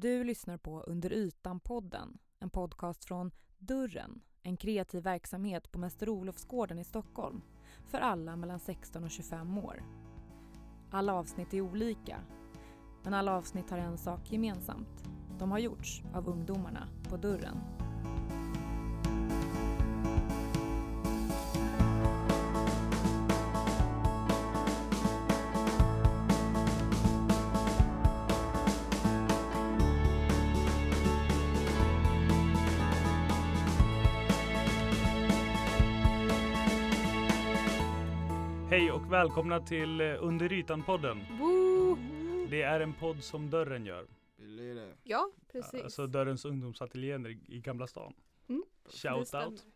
Du lyssnar på Under ytan-podden, en podcast från Dörren, en kreativ verksamhet på Mäster Olofsgården i Stockholm för alla mellan 16 och 25 år. Alla avsnitt är olika, men alla avsnitt har en sak gemensamt. De har gjorts av ungdomarna på Dörren. Hej och välkomna till eh, Under ytan-podden. Det är en podd som Dörren gör. Ja, precis. Alltså Dörrens ungdomsateljéer i i Gamla stan. Mm, Shout out.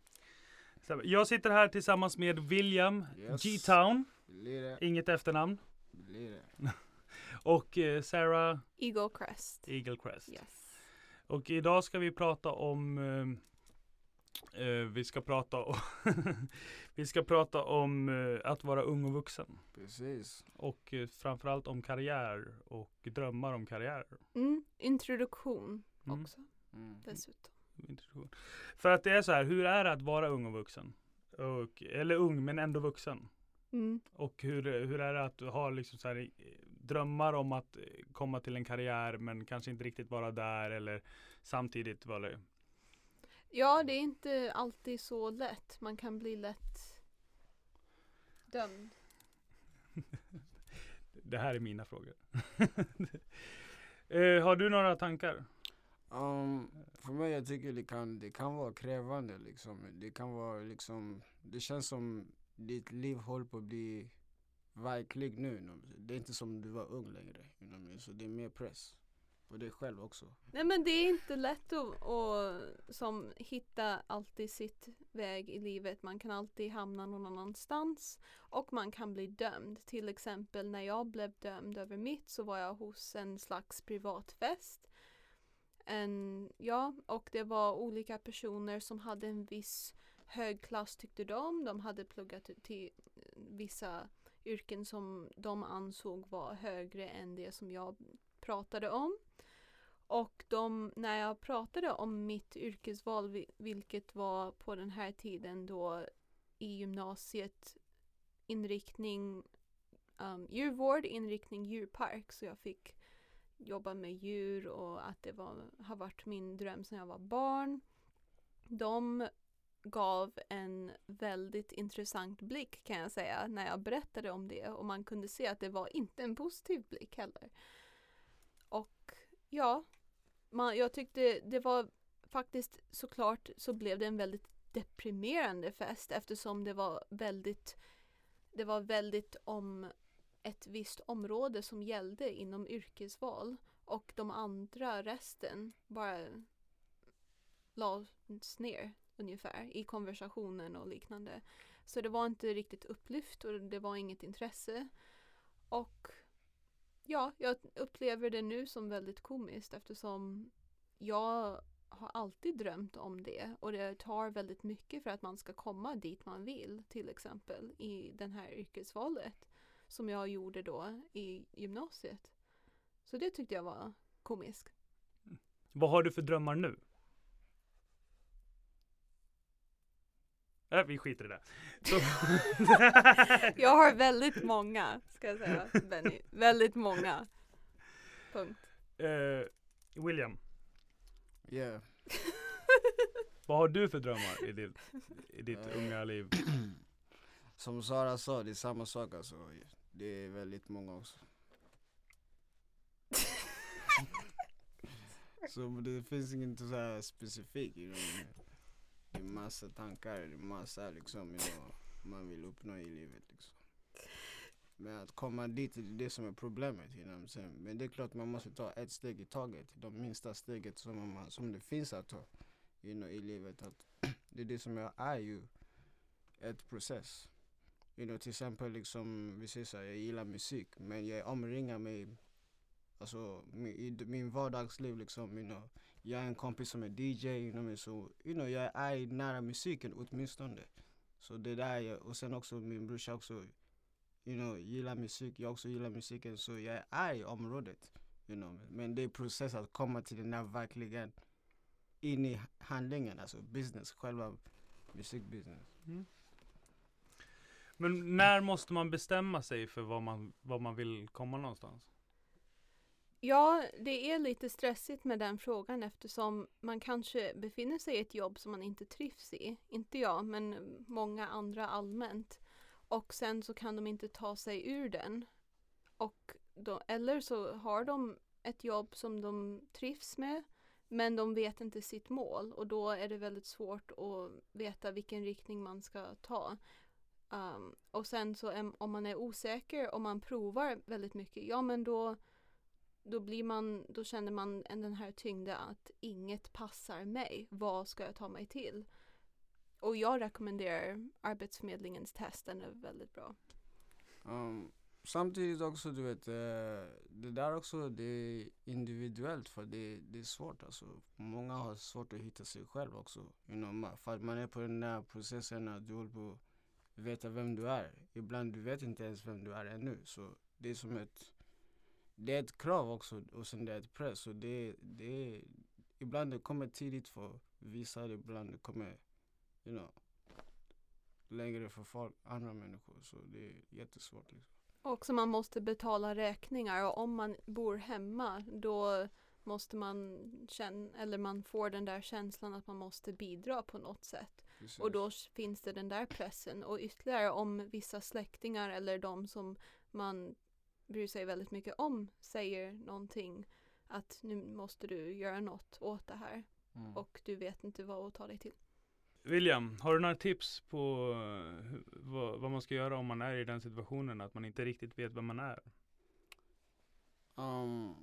Jag sitter här tillsammans med William Yes. G-Town, inget efternamn, och eh, Sarah Eagle Crest. Eaglecrest. Yes. Och idag ska vi prata om eh, vi ska prata om Vi ska prata om eh, att vara ung och vuxen Precis. och eh, framförallt om karriär och drömmar om karriär. Mm, introduktion Mm. också Mm. dessutom. Introduktion. För att det är så här, hur är det att vara ung och vuxen? Och, eller ung men ändå vuxen. Mm. Och hur, hur är det att ha liksom så här, drömmar om att komma till en karriär men kanske inte riktigt vara där eller samtidigt vara Ja, det är inte alltid så lätt. Man kan bli lätt dömd. Det här är mina frågor. eh, har du några tankar? Um, för mig jag tycker det kan, det kan vara krävande liksom. Det kan vara liksom, det känns som ditt liv håller på att bli verklig nu. Det är inte som du var ung längre. Så det är mer press på dig själv också. Nej men det är inte lätt att, att som, hitta alltid sitt väg i livet. Man kan alltid hamna någon annanstans och man kan bli dömd. Till exempel när jag blev dömd över mitt så var jag hos en slags privatfest. En, ja, och det var olika personer som hade en viss hög klass tyckte de. De hade pluggat till vissa yrken som de ansåg var högre än det som jag pratade om. Och de, när jag pratade om mitt yrkesval, vilket var på den här tiden då i gymnasiet inriktning um, djurvård, inriktning djurpark. Så jag fick jobba med djur och att det var, har varit min dröm sedan jag var barn. De gav en väldigt intressant blick kan jag säga när jag berättade om det och man kunde se att det var inte en positiv blick heller. Ja, man, jag tyckte det var faktiskt såklart så blev det en väldigt deprimerande fest eftersom det var väldigt det var väldigt om ett visst område som gällde inom yrkesval och de andra resten bara lades ner ungefär i konversationen och liknande. Så det var inte riktigt upplyft och det var inget intresse. Och ja, jag upplever det nu som väldigt komiskt eftersom jag har alltid drömt om det och det tar väldigt mycket för att man ska komma dit man vill till exempel i den här yrkesvalet som jag gjorde då i gymnasiet. Så det tyckte jag var komiskt. Mm. Vad har du för drömmar nu? Äh, vi skiter i det. Så, Jag har väldigt många, ska jag säga Benny. Väldigt många. Punkt. eh, William, Yeah. vad har du för drömmar i ditt, i ditt Eh. unga liv? Som Sara sa, det är samma sak alltså. Det är väldigt många också. Så det finns inget så här specifikt. You know? Det är massa tankar, det är massa liksom, you know, man vill uppnå i livet. Liksom. Men att komma dit, det är det som är problemet. You know? Men det är klart man måste ta ett steg i taget. De minsta steget som, man, som det finns att ta you know, i livet. Att det är det som jag är ju ett process. You know, till exempel liksom, vi säger så här, jag gillar musik men jag omringar mig Alltså min, i min vardagsliv liksom, you know, jag är en kompis som är DJ, you know, så, you know, jag är nära musiken åtminstone. Så det där, och sen också min brorsa också, you know, gillar musik, jag också gillar musiken, så jag är i området. You know? Men det är process att komma till den här verkligen in i handlingen, alltså business, själva musikbusiness. Mm. Men när måste man bestämma sig för vad man, vad man vill komma någonstans? Ja, det är lite stressigt med den frågan eftersom man kanske befinner sig i ett jobb som man inte trivs i. Inte jag, men många andra allmänt. Och sen så kan de inte ta sig ur den. Och då, eller så har de ett jobb som de trivs med men de vet inte sitt mål och då är det väldigt svårt att veta vilken riktning man ska ta. Um, och sen så är, om man är osäker och man provar väldigt mycket, ja men då då blir man, då känner man den här tyngden att inget passar mig. Vad ska jag ta mig till? Och jag rekommenderar Arbetsförmedlingens test, den är väldigt bra. Um, samtidigt också du vet, eh, det där också det är individuellt för det, det är svårt alltså. Många har svårt att hitta sig själv också. You know, för att man är på den här processen att du håller på att veta vem du är. Ibland du vet inte ens vem du är ännu. Så det är som ett det är ett krav också och sen det är ett press. Så det, det är, ibland det kommer tidigt för vissa, ibland det kommer you know, längre för folk, andra människor. Så det är jättesvårt. Liksom. Också man måste betala räkningar och om man bor hemma då måste man känna, eller man får den där känslan att man måste bidra på något sätt. Precis. Och då finns det den där pressen. Och ytterligare om vissa släktingar eller de som man bryr sig väldigt mycket om säger någonting att nu måste du göra något åt det här Mm. och du vet inte vad att ta dig till. William, har du några tips på vad, vad man ska göra om man är i den situationen att man inte riktigt vet vem man är? Um,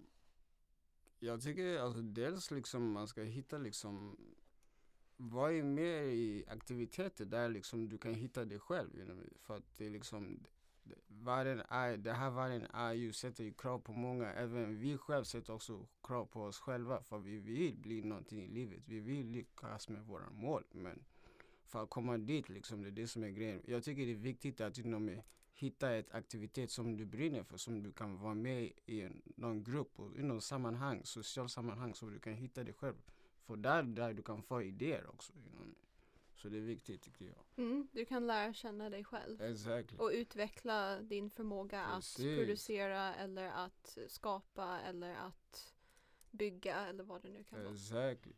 jag tycker alltså dels liksom man ska hitta liksom vad är mer i aktiviteter där liksom du kan hitta dig själv. You know? För att det är liksom vargen är, det här världen är ju, sätter ju krav på många. Även vi själva sätter också krav på oss själva. För vi vill bli någonting i livet. Vi vill lyckas med våra mål. Men för att komma dit liksom, det är det som är grejen. Jag tycker det är viktigt att inom hitta ett aktivitet som du brinner för, som du kan vara med i en, någon grupp och i något sammanhang, social sammanhang, så du kan hitta dig själv. För där, där du kan få idéer också. You know. Så det är viktigt tycker jag. Mm, du kan lära känna dig själv Exactly. och utveckla din förmåga att Precis. producera eller att skapa eller att bygga eller vad det nu kan vara. Exactly.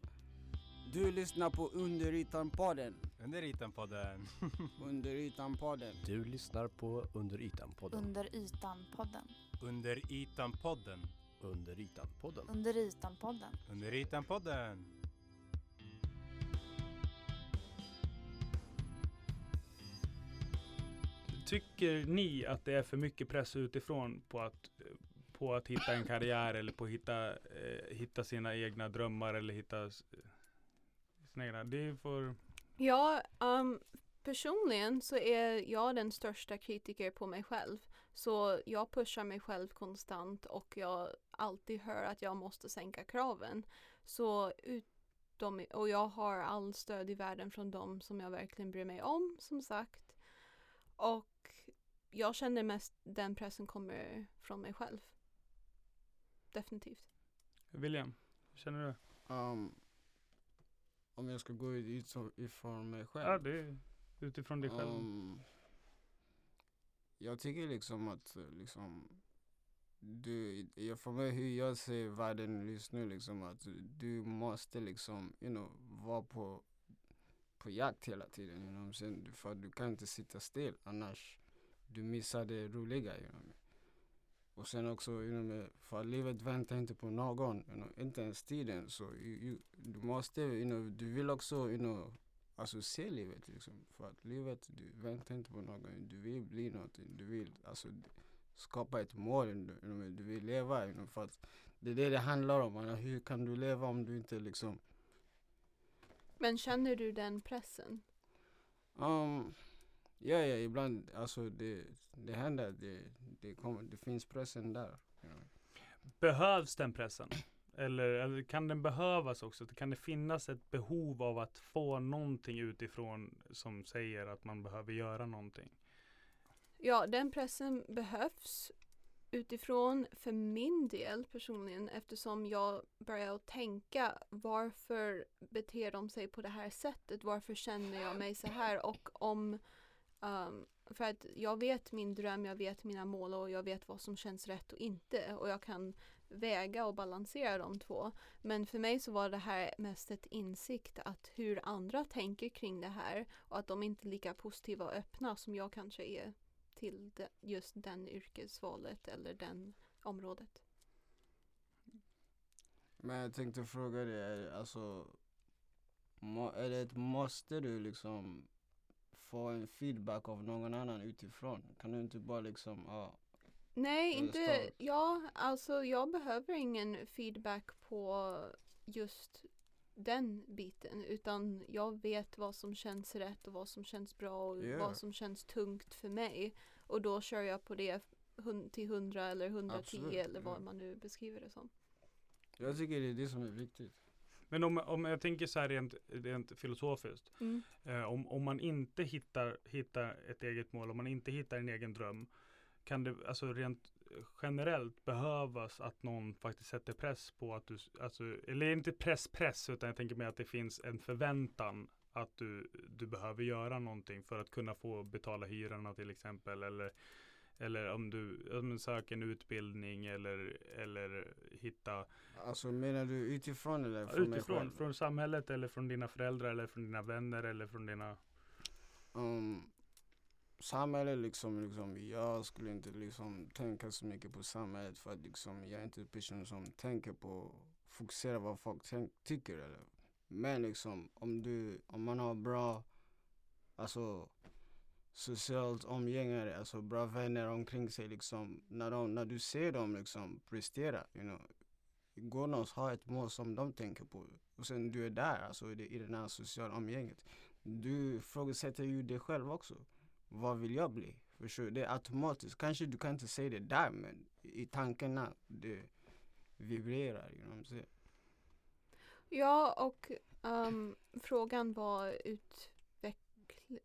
Du lyssnar på Under ytan-podden. Under ytan-podden. Under ytan-podden. Du lyssnar på Under ytan-podden. Under ytan-podden. Under ytan-podden. Under ytan-podden. Under ytan-podden. Under ytan-podden. Tycker ni att det är för mycket press utifrån på att, på att hitta en karriär eller på att hitta, eh, hitta sina egna drömmar eller hitta eh, sina egna? Det får, Ja, um, personligen så är jag den största kritiker på mig själv. Så jag pushar mig själv konstant och jag alltid hör att jag måste sänka kraven. Så utom, och jag har all stöd i världen från dem som jag verkligen bryr mig om, som sagt. Och jag känner mest den pressen kommer från mig själv. Definitivt. William, hur känner du? Um, om jag ska gå ut ifrån mig själv. Ja, det är utifrån dig själv. Um, jag tycker liksom att eh, liksom du, jag för mig hur jag ser världen just nu liksom att du måste liksom, you know, vara på, på jakt hela tiden. You know, för du kan inte sitta still annars du missar det roliga. You know. Och sen också, you know, för livet väntar inte på någon, you know, inte ens tiden. Så you, you, du måste, you know, du vill också, you know, alltså se livet liksom. För att livet, du väntar inte på någon. Du vill bli någonting. Du vill alltså skapa ett mål. You know, du vill leva. You know, för att det är det det handlar om. Alltså, hur kan du leva om du inte liksom Men känner du den pressen? Um, ja, ja, ibland, alltså det, det händer, det, det, kommer, det finns pressen där. you know. Behövs den pressen? Eller, eller kan den behövas också? Kan det finnas ett behov av att få någonting utifrån som säger att man behöver göra någonting? Ja, den pressen behövs. utifrån för min del personligen eftersom jag börjar att tänka varför beter de sig på det här sättet? Varför känner jag mig så här? Och om um, för att jag vet min dröm, jag vet mina mål och jag vet vad som känns rätt och inte och jag kan väga och balansera de två. Men för mig så var det här mest ett insikt att hur andra tänker kring det här och att de inte är lika positiva och öppna som jag kanske är till de, just den yrkesvalet eller den området. Men jag tänkte fråga dig, alltså är det ett måste du liksom få en feedback av någon annan utifrån? Kan du inte bara liksom, ja, Nej, Eller inte, ja, alltså jag behöver ingen feedback på just den biten utan jag vet vad som känns rätt och vad som känns bra och Ja. vad som känns tungt för mig och då kör jag på det till 100 eller 110 Absolut, eller vad man nu beskriver det som. jag tycker det är det som är viktigt. Men om, om jag tänker så här rent, rent filosofiskt. Mm. Eh, om, om man inte hittar, hittar ett eget mål, om man inte hittar en egen dröm. Kan det alltså rent generellt behövas att någon faktiskt sätter press på att du, alltså, eller inte press press utan jag tänker mig att det finns en förväntan att du, du behöver göra någonting för att kunna få betala hyrorna till exempel eller eller om du om du söker en utbildning eller, eller hitta Alltså menar du utifrån eller från utifrån, själv? från samhället eller från dina föräldrar eller från dina vänner eller från dina um, samhället liksom, liksom, jag skulle inte liksom tänka så mycket på samhället för att liksom, jag är inte en person som tänker på, fokusera vad folk tycker eller. Men liksom om du, om man har bra, alltså socialt omgängare, alltså bra vänner omkring sig liksom, när, de, när du ser dem liksom prestera, you know, gå någonstans, ha ett mål som de tänker på och sen du är där, alltså i det, i det här sociala omgänget du ifrågasätter ju dig själv också. Vad vill jag bli? Förstår du? Det är automatiskt. Kanske du kan inte säga det där men i tankarna det vibrerar. You know? Ja, och um, frågan var ut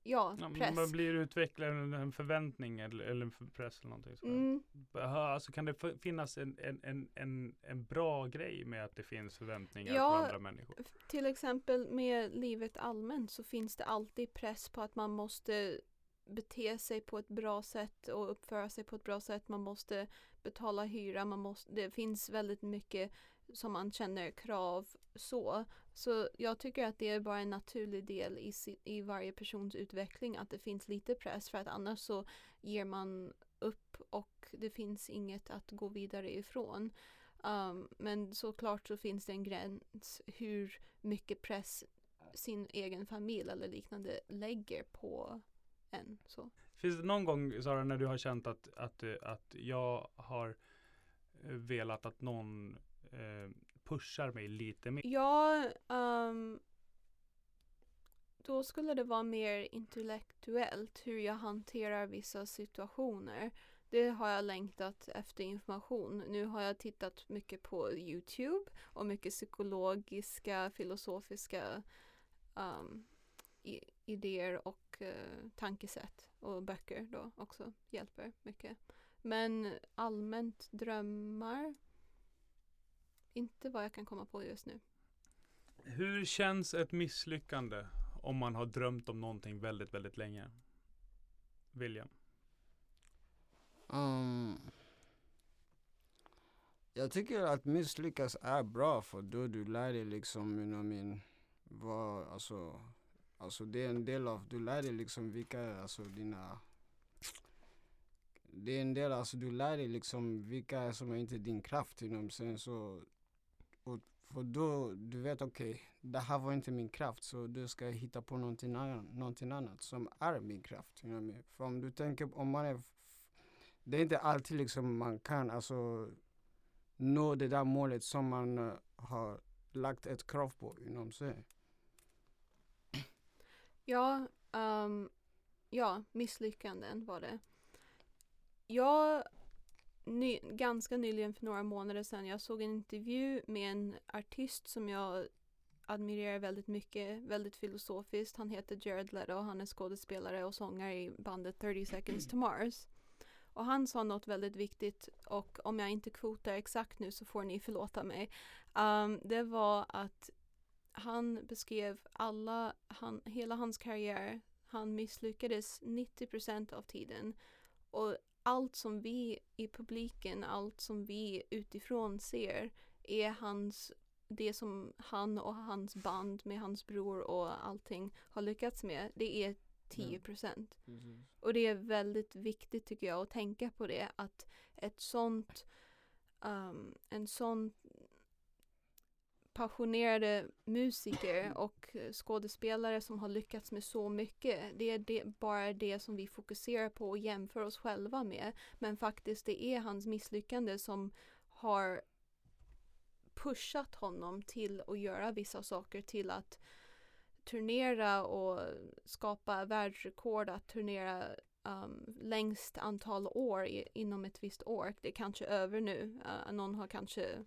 Ja, Ja, press. Man blir utvecklad en förväntning eller, eller en press eller någonting sådär. Mm, Alltså kan det finnas en, en, en, en, en bra grej med att det finns förväntningar Ja. från andra människor? till exempel med livet allmänt så finns det alltid press på att man måste bete sig på ett bra sätt och uppföra sig på ett bra sätt. Man måste betala hyra, man måste, det finns väldigt mycket som man känner krav så. Så jag tycker att det är bara en naturlig del i, si- i varje persons utveckling att det finns lite press för att annars så ger man upp och det finns inget att gå vidare ifrån. Um, men såklart så finns det en gräns hur mycket press sin egen familj eller liknande lägger på en. Så. Finns det någon gång Sara när du har känt att, att, att jag har eh, velat att någon eh, pushar mig lite mer? Ja, um, då skulle det vara mer intellektuellt hur jag hanterar vissa situationer. Det har jag längtat efter information. Nu har jag tittat mycket på Youtube och mycket psykologiska, filosofiska um, i, idéer och uh, tankesätt. Och böcker då också hjälper mycket. Men allmänt drömmar, inte vad jag kan komma på just nu. Hur känns ett misslyckande om man har drömt om någonting väldigt, väldigt länge? William? Um, jag tycker att misslyckas är bra för då du lär dig liksom, you know, min, vad, alltså, alltså det är en del av, du lär dig liksom vilka, alltså dina det är en del, alltså du lär dig liksom vilka som är inte din kraft inom sen så och för då, du vet okej, det här var inte min kraft så då ska jag hitta på någonting annat, någonting annat som är min kraft. You know? För om du tänker, om man är det är inte alltid liksom man kan alltså nå det där målet som man uh, har lagt ett krav på. You know what Ja, um, ja, misslyckanden var det. Jag, ny, ganska nyligen för några månader sedan, jag såg en intervju med en artist som jag admirerar väldigt mycket, väldigt filosofiskt. Han heter Jared Leto, han är skådespelare och sångare i bandet 30 Seconds to Mars. Och han sa något väldigt viktigt och om jag inte kvotar exakt nu så får ni förlåta mig. Um, det var att han beskrev alla, han, hela hans karriär, han misslyckades 90% av tiden. Och allt som vi i publiken, allt som vi utifrån ser är hans, det som han och hans band med hans bror och allting har lyckats med. Det är 10%. Precis. Och det är väldigt viktigt tycker jag att tänka på det att ett sånt um, en sån passionerade musiker och skådespelare som har lyckats med så mycket. Det är det, bara det som vi fokuserar på och jämför oss själva med. Men faktiskt det är hans misslyckande som har pushat honom till att göra vissa saker till att turnera och skapa världsrekord, att turnera um, längst antal år i, inom ett visst år. Det är kanske över nu. Uh, någon har kanske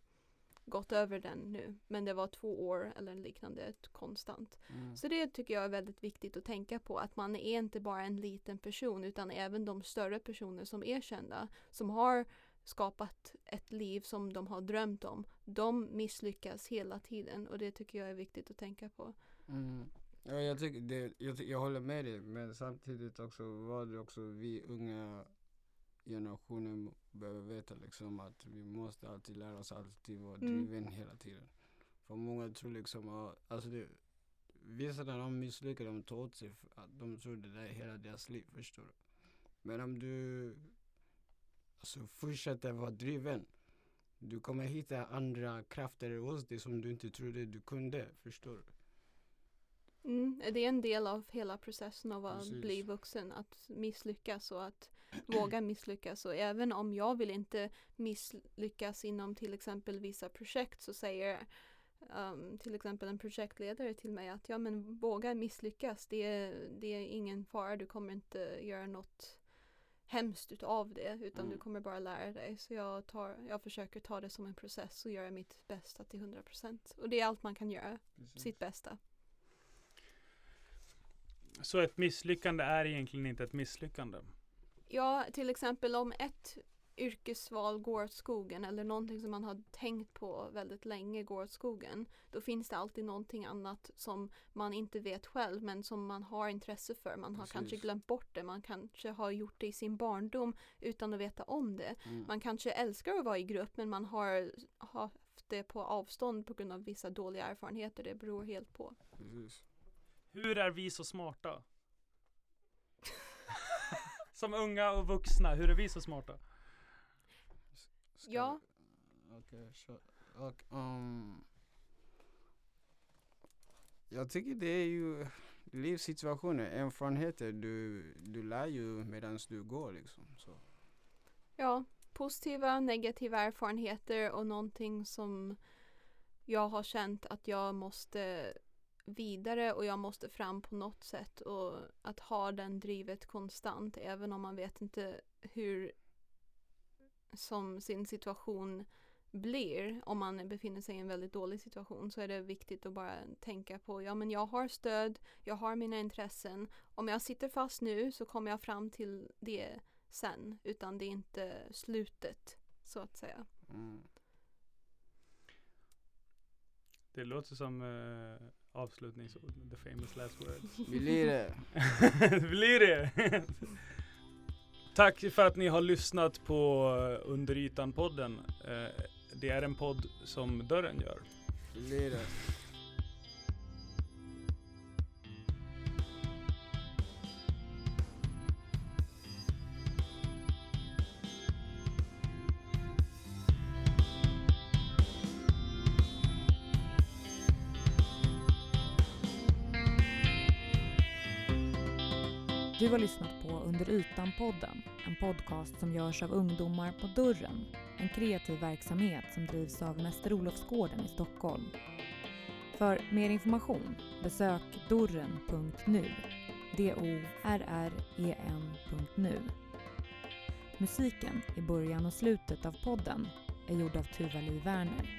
gått över den nu. Men det var två år eller liknande konstant. Mm. Så det tycker jag är väldigt viktigt att tänka på. Att man är inte bara en liten person utan även de större personer som är kända. Som har skapat ett liv som de har drömt om. De misslyckas hela tiden och det tycker jag är viktigt att tänka på. Mm. Ja, jag, tycker det, jag, jag håller med dig men samtidigt också vad det också vi unga generationen behöver veta liksom att vi måste alltid lära oss alltid vara Mm. driven hela tiden. För många tror liksom, ja, alltså det, vissa när de misslyckas de tar åt sig att de tror det där är hela deras liv, förstår du? Men om du alltså, fortsätter vara driven du kommer hitta andra krafter hos dig som du inte trodde du kunde, förstår du? Mm, det är en del av hela processen av att Precis. bli vuxen. Att misslyckas och att våga misslyckas. Och även om jag vill inte misslyckas inom till exempel vissa projekt så säger um, till exempel en projektledare till mig att ja men våga misslyckas. Det är, det är ingen fara. Du kommer inte göra något hemskt utav det utan Mm. du kommer bara lära dig. Så jag, tar, jag försöker ta det som en process och göra mitt bästa till 100%. Och det är allt man kan göra. Sitt bästa. Så ett misslyckande är egentligen inte ett misslyckande. Ja, till exempel om ett yrkesval går åt skogen eller någonting som man har tänkt på väldigt länge går åt skogen. Då finns det alltid någonting annat som man inte vet själv men som man har intresse för. Man har kanske Precis. glömt bort det. Man kanske har gjort det i sin barndom utan att veta om det. Mm. Man kanske älskar att vara i grupp men man har haft det på avstånd på grund av vissa dåliga erfarenheter. Det beror helt på. Precis. Hur är vi så smarta? Som unga och vuxna, hur är vi så smarta? Ska Ja. Okej, så, och, um, jag tycker det är ju livssituationer, erfarenheter du, du lär ju medan du går liksom. Så. Ja, positiva, negativa erfarenheter och någonting som jag har känt att jag måste vidare och jag måste fram på något sätt och att ha den drivet konstant även om man vet inte hur som sin situation blir om man befinner sig i en väldigt dålig situation så är det viktigt att bara tänka på ja men jag har stöd, jag har mina intressen. Om jag sitter fast nu så kommer jag fram till det sen utan det är inte slutet så att säga. Mm. Det låter som uh, avslutningsord, the famous last words. Blir det? Blir det? Tack för att ni har lyssnat på eh, Under ytan-podden. Eh, det är en podd som Dörren gör. Blir det? Du har lyssnat på Under ytan-podden, en podcast som görs av ungdomar på Dörren, en kreativ verksamhet som drivs av Mäster Olofsgården i Stockholm. För mer information besök dorren.nu, D-O-R-R-E-N.nu. Musiken i början och slutet av podden är gjord av Tuva Li Werner.